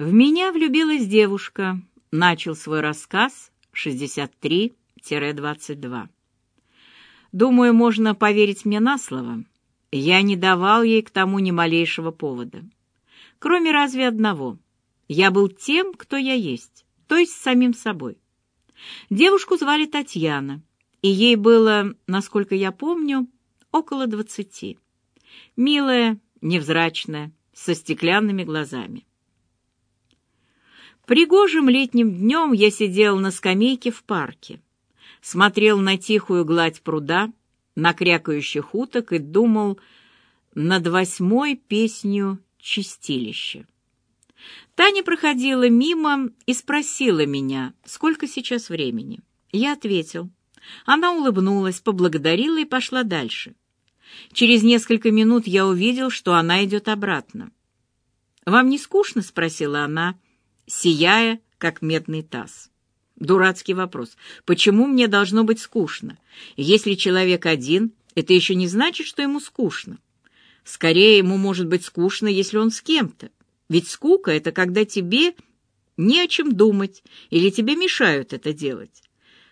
В меня влюбилась девушка, начал свой рассказ 63-22. Думаю, можно поверить мне на слово. Я не давал ей к тому ни малейшего повода. Кроме разве одного. Я был тем, кто я есть, то есть самим собой. Девушку звали Татьяна, и ей было, насколько я помню, около двадцати. Милая, невзрачная, со стеклянными глазами. Пригожим летним днем я сидел на скамейке в парке, смотрел на тихую гладь пруда, на крякающих уток и думал над восьмой песню «Чистилище». Таня проходила мимо и спросила меня, сколько сейчас времени. Я ответил. Она улыбнулась, поблагодарила и пошла дальше. Через несколько минут я увидел, что она идет обратно. «Вам не скучно?» — спросила она, сияя, как медный таз. Дурацкий вопрос. Почему мне должно быть скучно? Если человек один, это еще не значит, что ему скучно. Скорее, ему может быть скучно, если он с кем-то. Ведь скука — это когда тебе не о чем думать или тебе мешают это делать.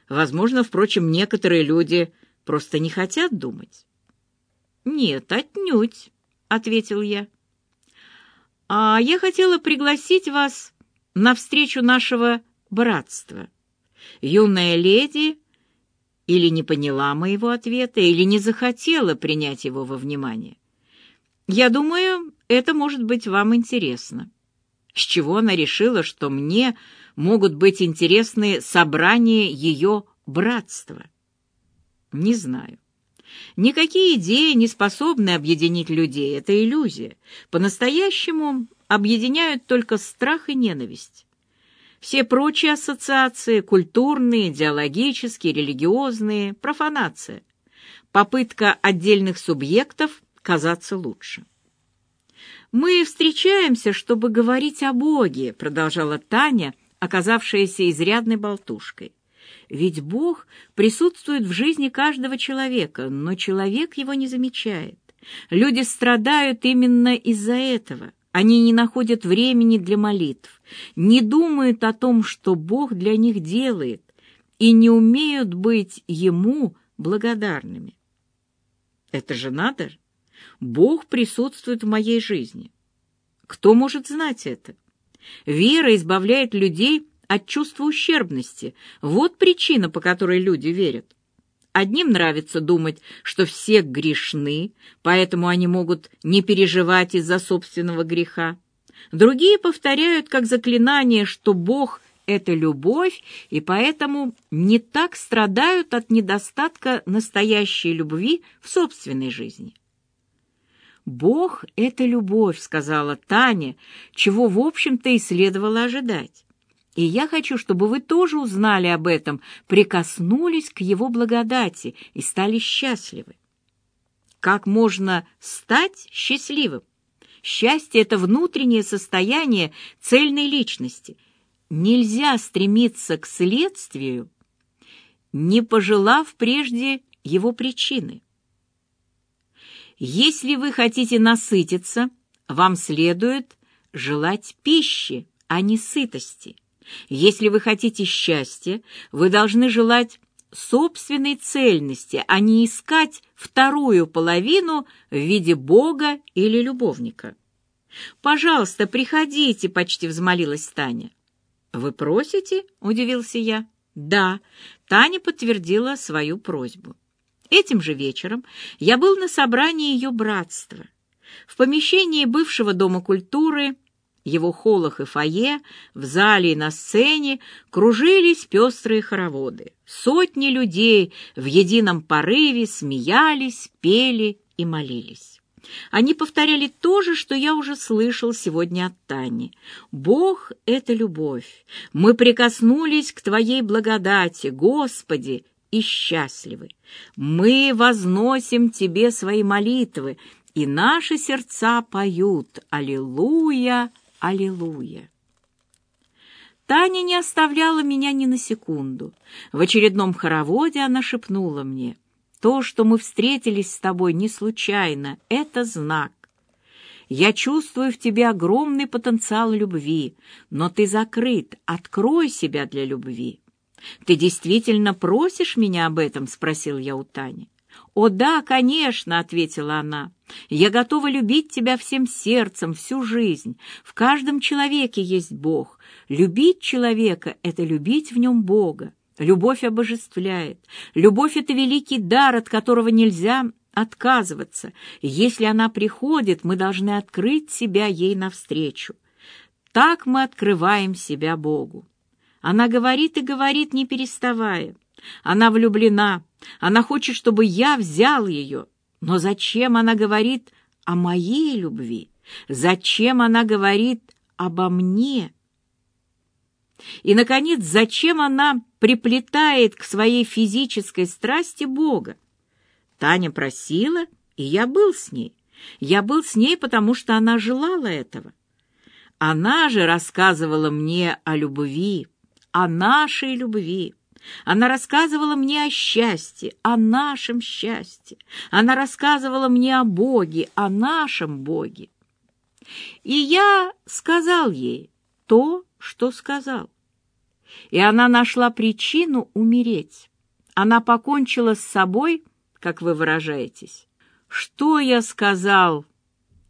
Возможно, впрочем, некоторые люди просто не хотят думать. «Нет, отнюдь», — ответил я. «А я хотела пригласить вас на встречу нашего братства. Юная леди или не поняла моего ответа, или не захотела принять его во внимание. Я думаю, это может быть вам интересно. С чего она решила, что мне могут быть интересны собрания ее братства? Не знаю. Никакие идеи не способны объединить людей, это иллюзия. По-настоящему объединяют только страх и ненависть. Все прочие ассоциации – культурные, идеологические, религиозные, профанация. Попытка отдельных субъектов казаться лучше. «Мы встречаемся, чтобы говорить о Боге», — продолжала Таня, оказавшаяся изрядной болтушкой. «Ведь Бог присутствует в жизни каждого человека, но человек его не замечает. Люди страдают именно из-за этого. Они не находят времени для молитв, не думают о том, что Бог для них делает, и не умеют быть Ему благодарными. Это же надо! Бог присутствует в моей жизни. Кто может знать это? Вера избавляет людей от чувства ущербности. Вот причина, по которой люди верят. Одним нравится думать, что все грешны, поэтому они могут не переживать из-за собственного греха. Другие повторяют как заклинание, что Бог — это любовь, и поэтому не так страдают от недостатка настоящей любви в собственной жизни. «Бог — это любовь», — сказала Таня, чего, в общем-то, и следовало ожидать. «И я хочу, чтобы вы тоже узнали об этом, прикоснулись к его благодати и стали счастливы». Как можно стать счастливым? Счастье — это внутреннее состояние цельной личности. Нельзя стремиться к следствию, не пожелав прежде его причины. Если вы хотите насытиться, вам следует желать пищи, а не сытости. Если вы хотите счастья, вы должны желать собственной цельности, а не искать вторую половину в виде Бога или любовника. «Пожалуйста, приходите», — почти взмолилась Таня. «Вы просите?» — удивился я. «Да», — Таня подтвердила свою просьбу. Этим же вечером я был на собрании ее братства. В помещении бывшего Дома культуры, его холлах и фойе, в зале и на сцене кружились пестрые хороводы. Сотни людей в едином порыве смеялись, пели и молились. Они повторяли то же, что я уже слышал сегодня от Тани. «Бог — это любовь. Мы прикоснулись к Твоей благодати, Господи, и счастливы. Мы возносим Тебе свои молитвы, и наши сердца поют «Аллилуйя, Аллилуйя». Таня не оставляла меня ни на секунду. В очередном хороводе она шепнула мне, «То, что мы встретились с тобой не случайно, это знак». Я чувствую в тебе огромный потенциал любви, но ты закрыт. Открой себя для любви. Ты действительно просишь меня об этом? спросил я у Тани. «О да, конечно», — ответила она. «Я готова любить тебя всем сердцем, всю жизнь. В каждом человеке есть Бог. Любить человека — это любить в нем Бога. Любовь обожествляет. Любовь — это великий дар, от которого нельзя отказываться. Если она приходит, мы должны открыть себя ей навстречу. Так мы открываем себя Богу. Она говорит и говорит, не переставая. Она влюблена, она хочет, чтобы я взял ее. Но зачем она говорит о моей любви? Зачем она говорит обо мне? И, наконец, зачем она приплетает к своей физической страсти Бога? Таня просила, и я был с ней. Я был с ней, потому что она желала этого. Она же рассказывала мне о любви, о нашей любви. Она рассказывала мне о счастье, о нашем счастье. Она рассказывала мне о Боге, о нашем Боге. И я сказал ей то, что сказал. И она нашла причину умереть. Она покончила с собой, как вы выражаетесь. Что я сказал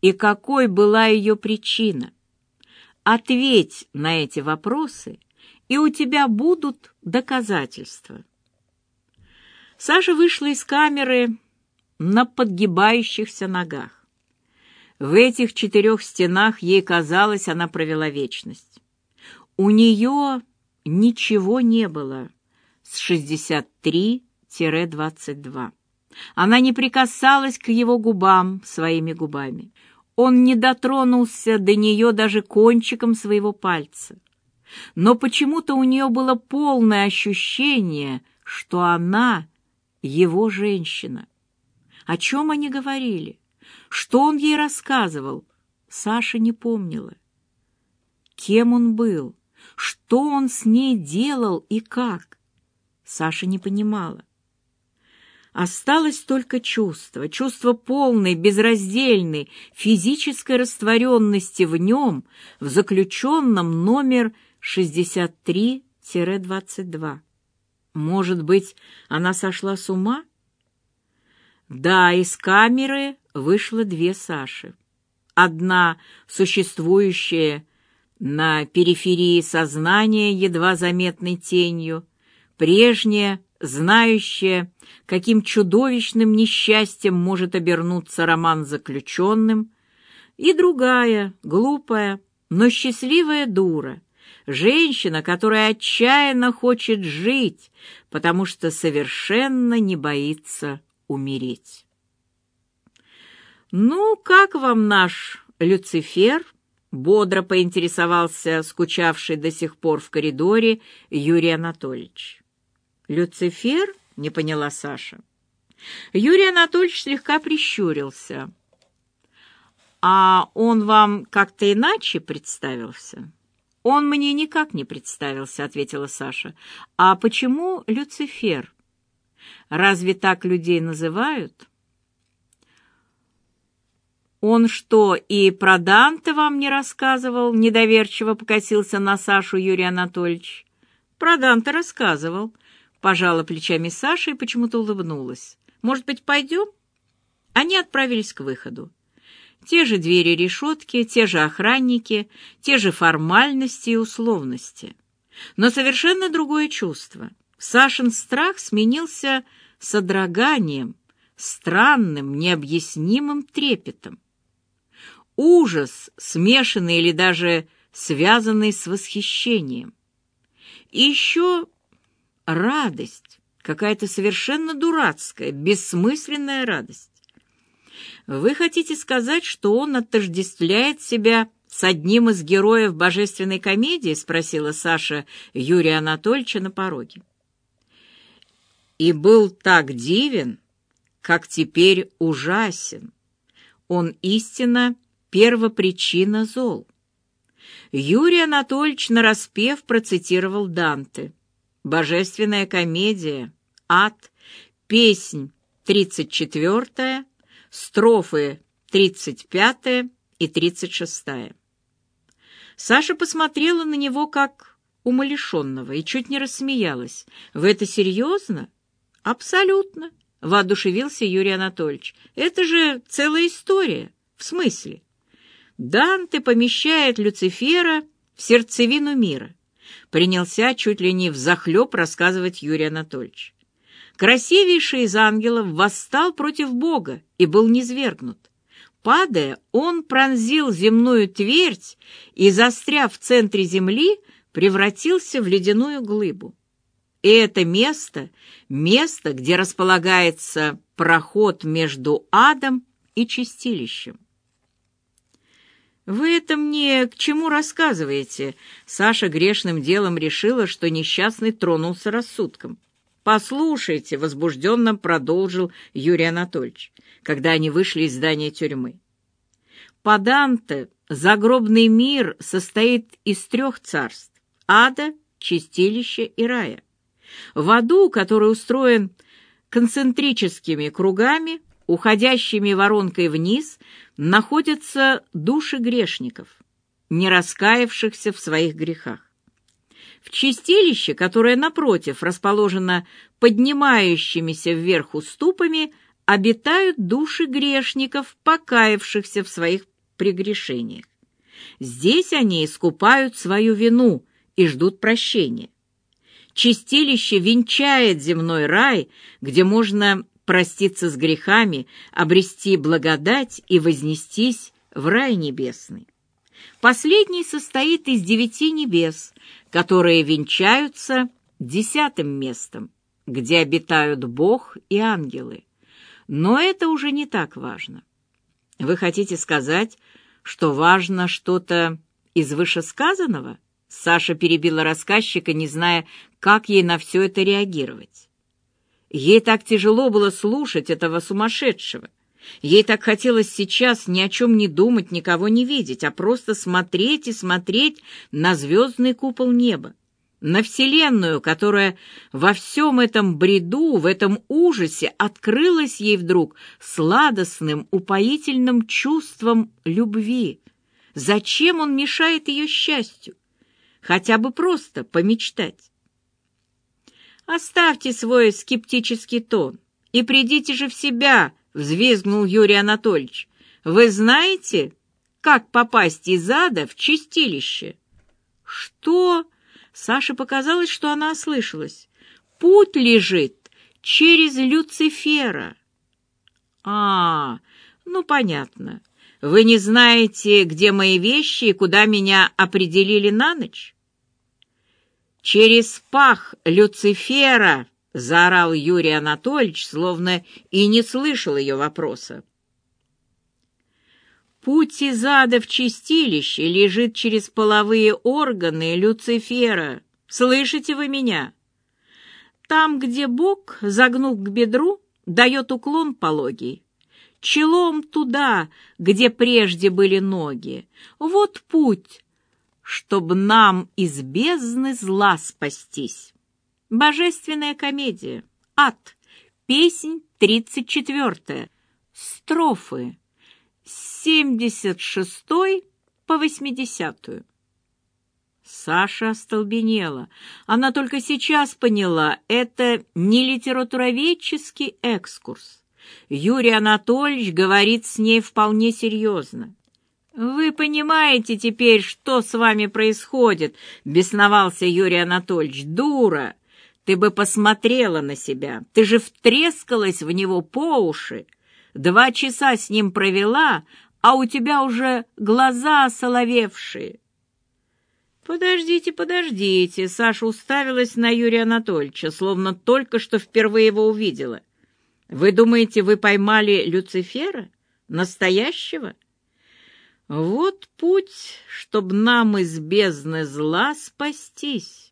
и какой была ее причина? Ответь на эти вопросы, и у тебя будут доказательства. Саша вышла из камеры на подгибающихся ногах. В этих четырех стенах ей казалось, она провела вечность. У нее ничего не было с 63-22. Она не прикасалась к его губам своими губами. Он не дотронулся до нее даже кончиком своего пальца но почему-то у нее было полное ощущение, что она его женщина. О чем они говорили? Что он ей рассказывал? Саша не помнила. Кем он был? Что он с ней делал и как? Саша не понимала. Осталось только чувство, чувство полной, безраздельной, физической растворенности в нем, в заключенном номер 63-22. Может быть, она сошла с ума? Да, из камеры вышло две Саши. Одна, существующая на периферии сознания едва заметной тенью, прежняя, знающая, каким чудовищным несчастьем может обернуться роман заключенным, и другая, глупая, но счастливая дура — Женщина, которая отчаянно хочет жить, потому что совершенно не боится умереть. «Ну, как вам наш Люцифер?» — бодро поинтересовался скучавший до сих пор в коридоре Юрий Анатольевич. «Люцифер?» — не поняла Саша. Юрий Анатольевич слегка прищурился. «А он вам как-то иначе представился?» «Он мне никак не представился», — ответила Саша. «А почему Люцифер? Разве так людей называют?» «Он что, и про Данте вам не рассказывал?» — недоверчиво покосился на Сашу Юрий Анатольевич. «Про Данте рассказывал», — пожала плечами Саша и почему-то улыбнулась. «Может быть, пойдем?» Они отправились к выходу. Те же двери-решетки, те же охранники, те же формальности и условности. Но совершенно другое чувство. Сашин страх сменился содроганием, странным, необъяснимым трепетом. Ужас, смешанный или даже связанный с восхищением. И еще радость, какая-то совершенно дурацкая, бессмысленная радость. Вы хотите сказать, что он отождествляет себя с одним из героев божественной комедии? спросила Саша Юрия Анатольевича на пороге. И был так дивен, как теперь ужасен. Он истинно первопричина зол. Юрий Анатольевич нараспев процитировал Данте. Божественная комедия, ад, песнь тридцать четвертая, строфы 35 и тридцать шестая. Саша посмотрела на него как умалишенного и чуть не рассмеялась. «Вы это серьезно?» «Абсолютно», — воодушевился Юрий Анатольевич. «Это же целая история. В смысле?» Данте помещает Люцифера в сердцевину мира. Принялся чуть ли не взахлеб рассказывать Юрий Анатольевич. Красивейший из ангелов восстал против Бога и был низвергнут. Падая, он пронзил земную твердь и, застряв в центре земли, превратился в ледяную глыбу. И это место — место, где располагается проход между адом и чистилищем. «Вы это мне к чему рассказываете?» Саша грешным делом решила, что несчастный тронулся рассудком. «Послушайте», — возбужденно продолжил Юрий Анатольевич, когда они вышли из здания тюрьмы. «По Данте загробный мир состоит из трех царств — ада, чистилища и рая. В аду, который устроен концентрическими кругами, уходящими воронкой вниз, находятся души грешников, не раскаявшихся в своих грехах. В чистилище, которое, напротив, расположено поднимающимися вверх уступами, обитают души грешников, покаявшихся в своих прегрешениях. Здесь они искупают свою вину и ждут прощения. Чистилище венчает земной рай, где можно проститься с грехами, обрести благодать и вознестись в рай небесный. Последний состоит из девяти небес, которые венчаются десятым местом, где обитают Бог и ангелы. Но это уже не так важно. Вы хотите сказать, что важно что-то из вышесказанного? Саша перебила рассказчика, не зная, как ей на все это реагировать. Ей так тяжело было слушать этого сумасшедшего. Ей так хотелось сейчас ни о чем не думать, никого не видеть, а просто смотреть и смотреть на звездный купол неба, на Вселенную, которая во всем этом бреду, в этом ужасе открылась ей вдруг сладостным, упоительным чувством любви. Зачем он мешает ее счастью? Хотя бы просто помечтать. «Оставьте свой скептический тон и придите же в себя», — взвизгнул Юрий Анатольевич. «Вы знаете, как попасть из ада в чистилище?» «Что?» — Саше показалось, что она ослышалась. «Путь лежит через Люцифера». «А, ну понятно. Вы не знаете, где мои вещи и куда меня определили на ночь?» «Через пах Люцифера!» — заорал Юрий Анатольевич, словно и не слышал ее вопроса. Путь из ада в чистилище лежит через половые органы Люцифера. Слышите вы меня? Там, где Бог, загнув к бедру, дает уклон пологий. Челом туда, где прежде были ноги. Вот путь, чтобы нам из бездны зла спастись. Божественная комедия. Ад. Песнь тридцать четвертая. Строфы. С семьдесят шестой по восьмидесятую. Саша остолбенела. Она только сейчас поняла, это не литературоведческий экскурс. Юрий Анатольевич говорит с ней вполне серьезно. «Вы понимаете теперь, что с вами происходит?» — бесновался Юрий Анатольевич. «Дура! Ты бы посмотрела на себя! Ты же втрескалась в него по уши! Два часа с ним провела, а у тебя уже глаза соловевшие!» «Подождите, подождите!» — Саша уставилась на Юрия Анатольевича, словно только что впервые его увидела. «Вы думаете, вы поймали Люцифера? Настоящего?» Вот путь, чтоб нам из бездны зла спастись.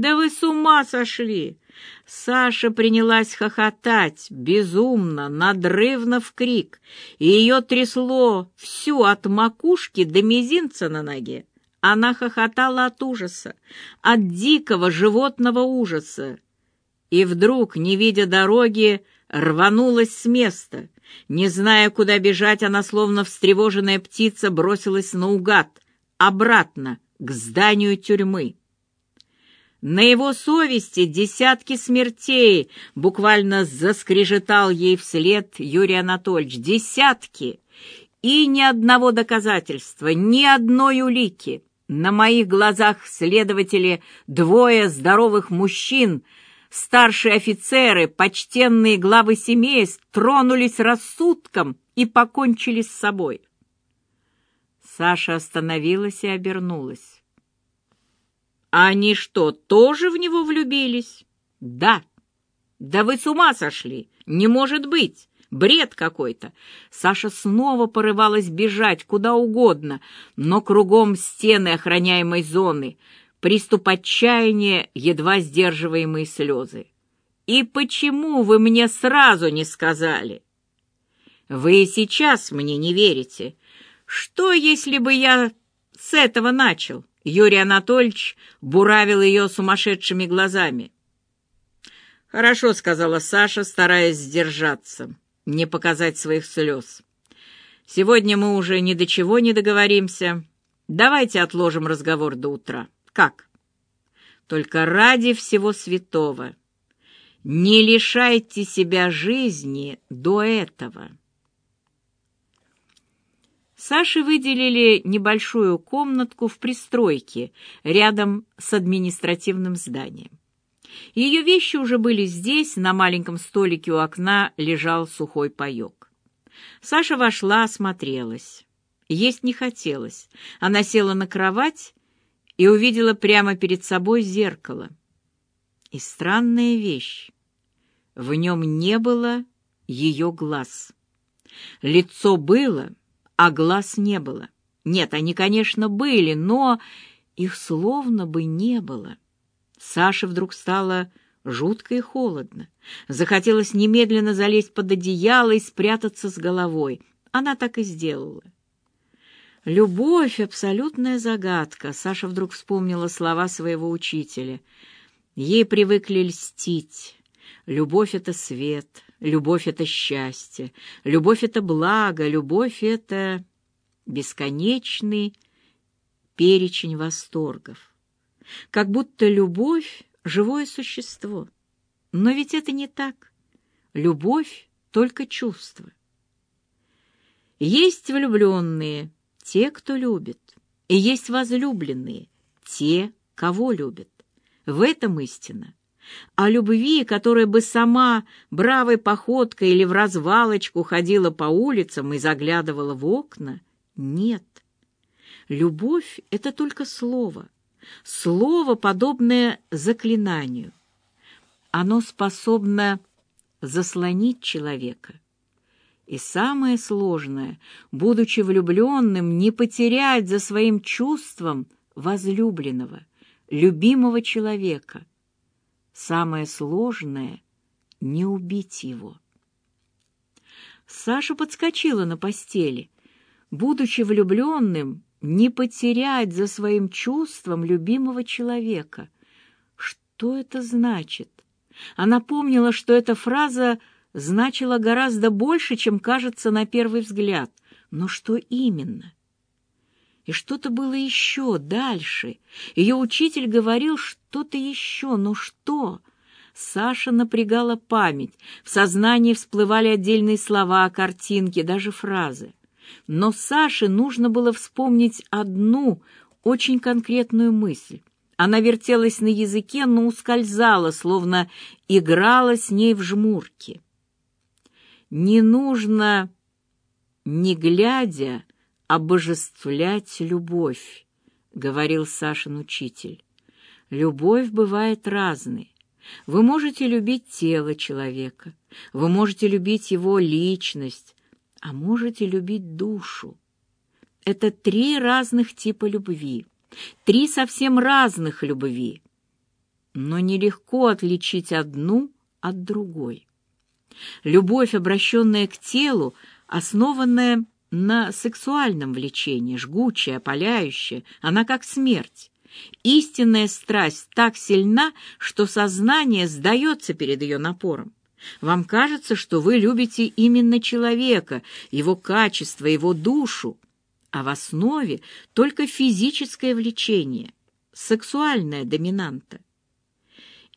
Да вы с ума сошли! Саша принялась хохотать, безумно, надрывно в крик, и ее трясло всю от макушки до мизинца на ноге. Она хохотала от ужаса, от дикого животного ужаса. и вдруг, не видя дороги, рванулась с места. Не зная, куда бежать, она, словно встревоженная птица, бросилась наугад, обратно, к зданию тюрьмы. На его совести десятки смертей, буквально заскрежетал ей вслед Юрий Анатольевич. Десятки! И ни одного доказательства, ни одной улики. На моих глазах следователи, двое здоровых мужчин, старшие офицеры, почтенные главы семейств тронулись рассудком и покончили с собой. Саша остановилась и обернулась. «Они что, тоже в него влюбились?» «Да». «Да вы с ума сошли! Не может быть! Бред какой-то!» Саша снова порывалась бежать куда угодно, но кругом стены охраняемой зоны, приступ отчаяния, едва сдерживаемые слезы. «И почему вы мне сразу не сказали?» «Вы сейчас мне не верите. Что, если бы я с этого начал?» Юрий Анатольевич буравил ее сумасшедшими глазами. «Хорошо», — сказала Саша, стараясь сдержаться, не показать своих слез. «Сегодня мы уже ни до чего не договоримся. Давайте отложим разговор до утра. Как?» «Только ради всего святого. Не лишайте себя жизни до этого». Саше выделили небольшую комнатку в пристройке рядом с административным зданием. Ее вещи уже были здесь, на маленьком столике у окна лежал сухой паек. Саша вошла, осмотрелась. Есть не хотелось. Она села на кровать и увидела прямо перед собой зеркало. И странная вещь. В нем не было ее глаз. Лицо было — а глаз не было. Нет, они, конечно, были, но их словно бы не было. Саше вдруг стало жутко и холодно. Захотелось немедленно залезть под одеяло и спрятаться с головой. Она так и сделала. «Любовь — абсолютная загадка», — Саша вдруг вспомнила слова своего учителя. Ей привыкли льстить. Любовь — это свет, Любовь — это счастье, любовь — это благо, любовь — это бесконечный перечень восторгов. Как будто любовь — живое существо. Но ведь это не так. Любовь — только чувство. Есть влюбленные, те, кто любит, и есть возлюбленные, те, кого любят. В этом истина. О любви, которая бы сама бравой походкой или в развалочку ходила по улицам и заглядывала в окна, нет. Любовь — это только слово. Слово, подобное заклинанию. Оно способно заслонить человека. И самое сложное, будучи влюбленным, не потерять за своим чувством возлюбленного, любимого человека — Самое сложное — не убить его. Саша подскочила на постели. Будучи влюбленным, не потерять за своим чувством любимого человека. Что это значит? Она помнила, что эта фраза значила гораздо больше, чем кажется на первый взгляд. Но что именно? И что-то было еще дальше. Ее учитель говорил что-то еще, но что? Саша напрягала память. В сознании всплывали отдельные слова, картинки, даже фразы. Но Саше нужно было вспомнить одну очень конкретную мысль. Она вертелась на языке, но ускользала, словно играла с ней в жмурки. Не нужно, не глядя, обожествлять любовь, — говорил Сашин учитель. Любовь бывает разной. Вы можете любить тело человека, вы можете любить его личность, а можете любить душу. Это три разных типа любви, три совсем разных любви. Но нелегко отличить одну от другой. Любовь, обращенная к телу, основанная на сексуальном влечении, жгучая, опаляющая, она как смерть. Истинная страсть так сильна, что сознание сдается перед ее напором. Вам кажется, что вы любите именно человека, его качество, его душу, а в основе только физическое влечение, сексуальная доминанта.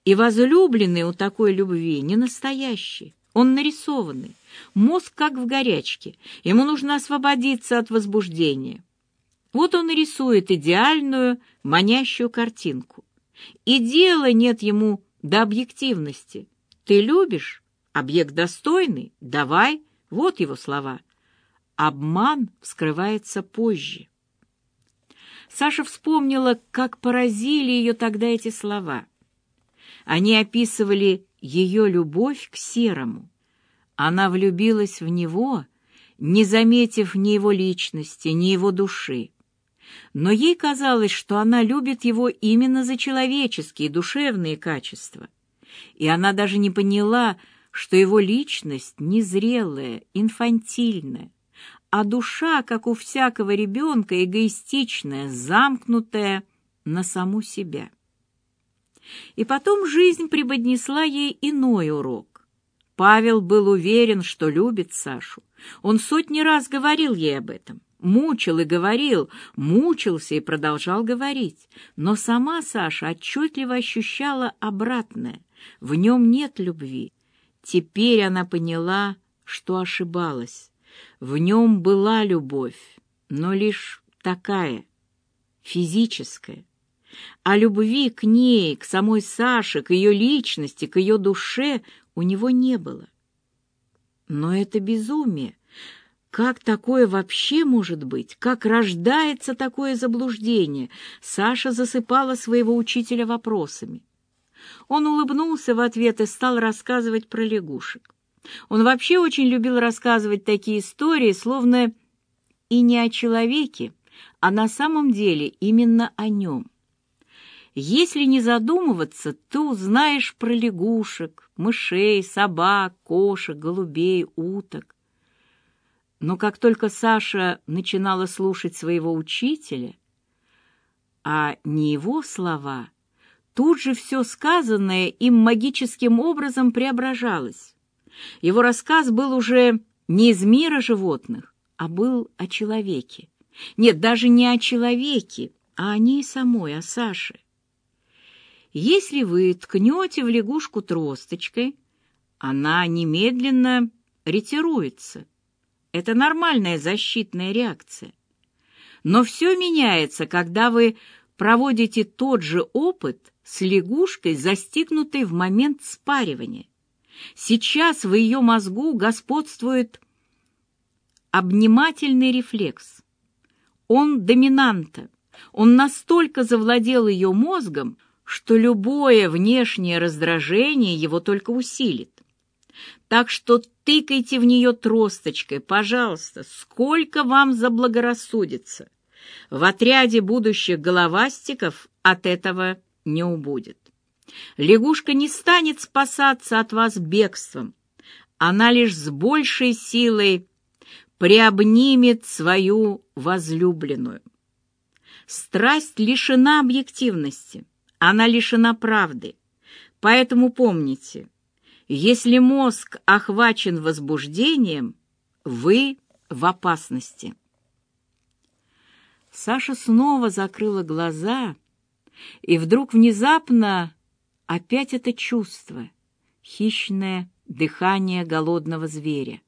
И возлюбленный у такой любви не настоящий, он нарисованный, мозг как в горячке, ему нужно освободиться от возбуждения. Вот он рисует идеальную, манящую картинку. И дела нет ему до объективности. Ты любишь? Объект достойный? Давай. Вот его слова. Обман вскрывается позже. Саша вспомнила, как поразили ее тогда эти слова. Они описывали ее любовь к Серому. Она влюбилась в него, не заметив ни его личности, ни его души. Но ей казалось, что она любит его именно за человеческие, душевные качества. И она даже не поняла, что его личность незрелая, инфантильная, а душа, как у всякого ребенка, эгоистичная, замкнутая на саму себя. И потом жизнь преподнесла ей иной урок. Павел был уверен, что любит Сашу. Он сотни раз говорил ей об этом. Мучил и говорил, мучился и продолжал говорить. Но сама Саша отчетливо ощущала обратное. В нем нет любви. Теперь она поняла, что ошибалась. В нем была любовь, но лишь такая, физическая. А любви к ней, к самой Саше, к ее личности, к ее душе у него не было. Но это безумие. Как такое вообще может быть? Как рождается такое заблуждение? Саша засыпала своего учителя вопросами. Он улыбнулся в ответ и стал рассказывать про лягушек. Он вообще очень любил рассказывать такие истории, словно и не о человеке, а на самом деле именно о нем. Если не задумываться, ты узнаешь про лягушек, мышей, собак, кошек, голубей, уток. Но как только Саша начинала слушать своего учителя, а не его слова, тут же все сказанное им магическим образом преображалось. Его рассказ был уже не из мира животных, а был о человеке. Нет, даже не о человеке, а о ней самой, о Саше. Если вы ткнете в лягушку тросточкой, она немедленно ретируется. Это нормальная защитная реакция. Но все меняется, когда вы проводите тот же опыт с лягушкой, застигнутой в момент спаривания. Сейчас в ее мозгу господствует обнимательный рефлекс. Он доминанта. Он настолько завладел ее мозгом, что любое внешнее раздражение его только усилит. Так что тыкайте в нее тросточкой, пожалуйста, сколько вам заблагорассудится. В отряде будущих головастиков от этого не убудет. Лягушка не станет спасаться от вас бегством. Она лишь с большей силой приобнимет свою возлюбленную. Страсть лишена объективности, она лишена правды. Поэтому помните, если мозг охвачен возбуждением, вы в опасности. Саша снова закрыла глаза, и вдруг внезапно опять это чувство, хищное дыхание голодного зверя,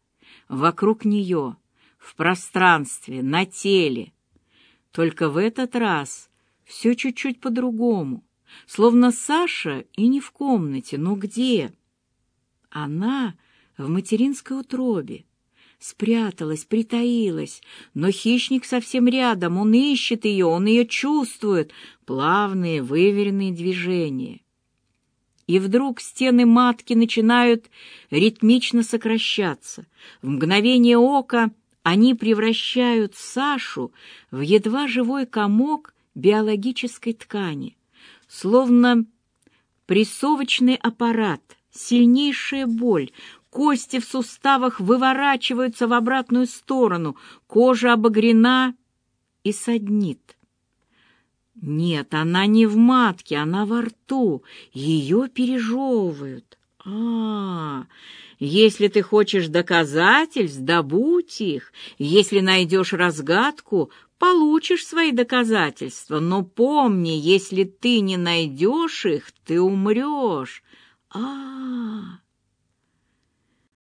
вокруг нее, в пространстве, на теле. Только в этот раз все чуть-чуть по-другому, словно Саша и не в комнате, но где? Она в материнской утробе. Спряталась, притаилась, но хищник совсем рядом, он ищет ее, он ее чувствует. Плавные, выверенные движения. И вдруг стены матки начинают ритмично сокращаться. В мгновение ока они превращают Сашу в едва живой комок биологической ткани, словно прессовочный аппарат — Сильнейшая боль, кости в суставах выворачиваются в обратную сторону, кожа обогрена и саднит. Нет, она не в матке, она во рту. Ее пережевывают. А, Если ты хочешь доказательств, добудь их. Если найдешь разгадку, получишь свои доказательства. Но помни, если ты не найдешь их, ты умрешь. А, -а, -а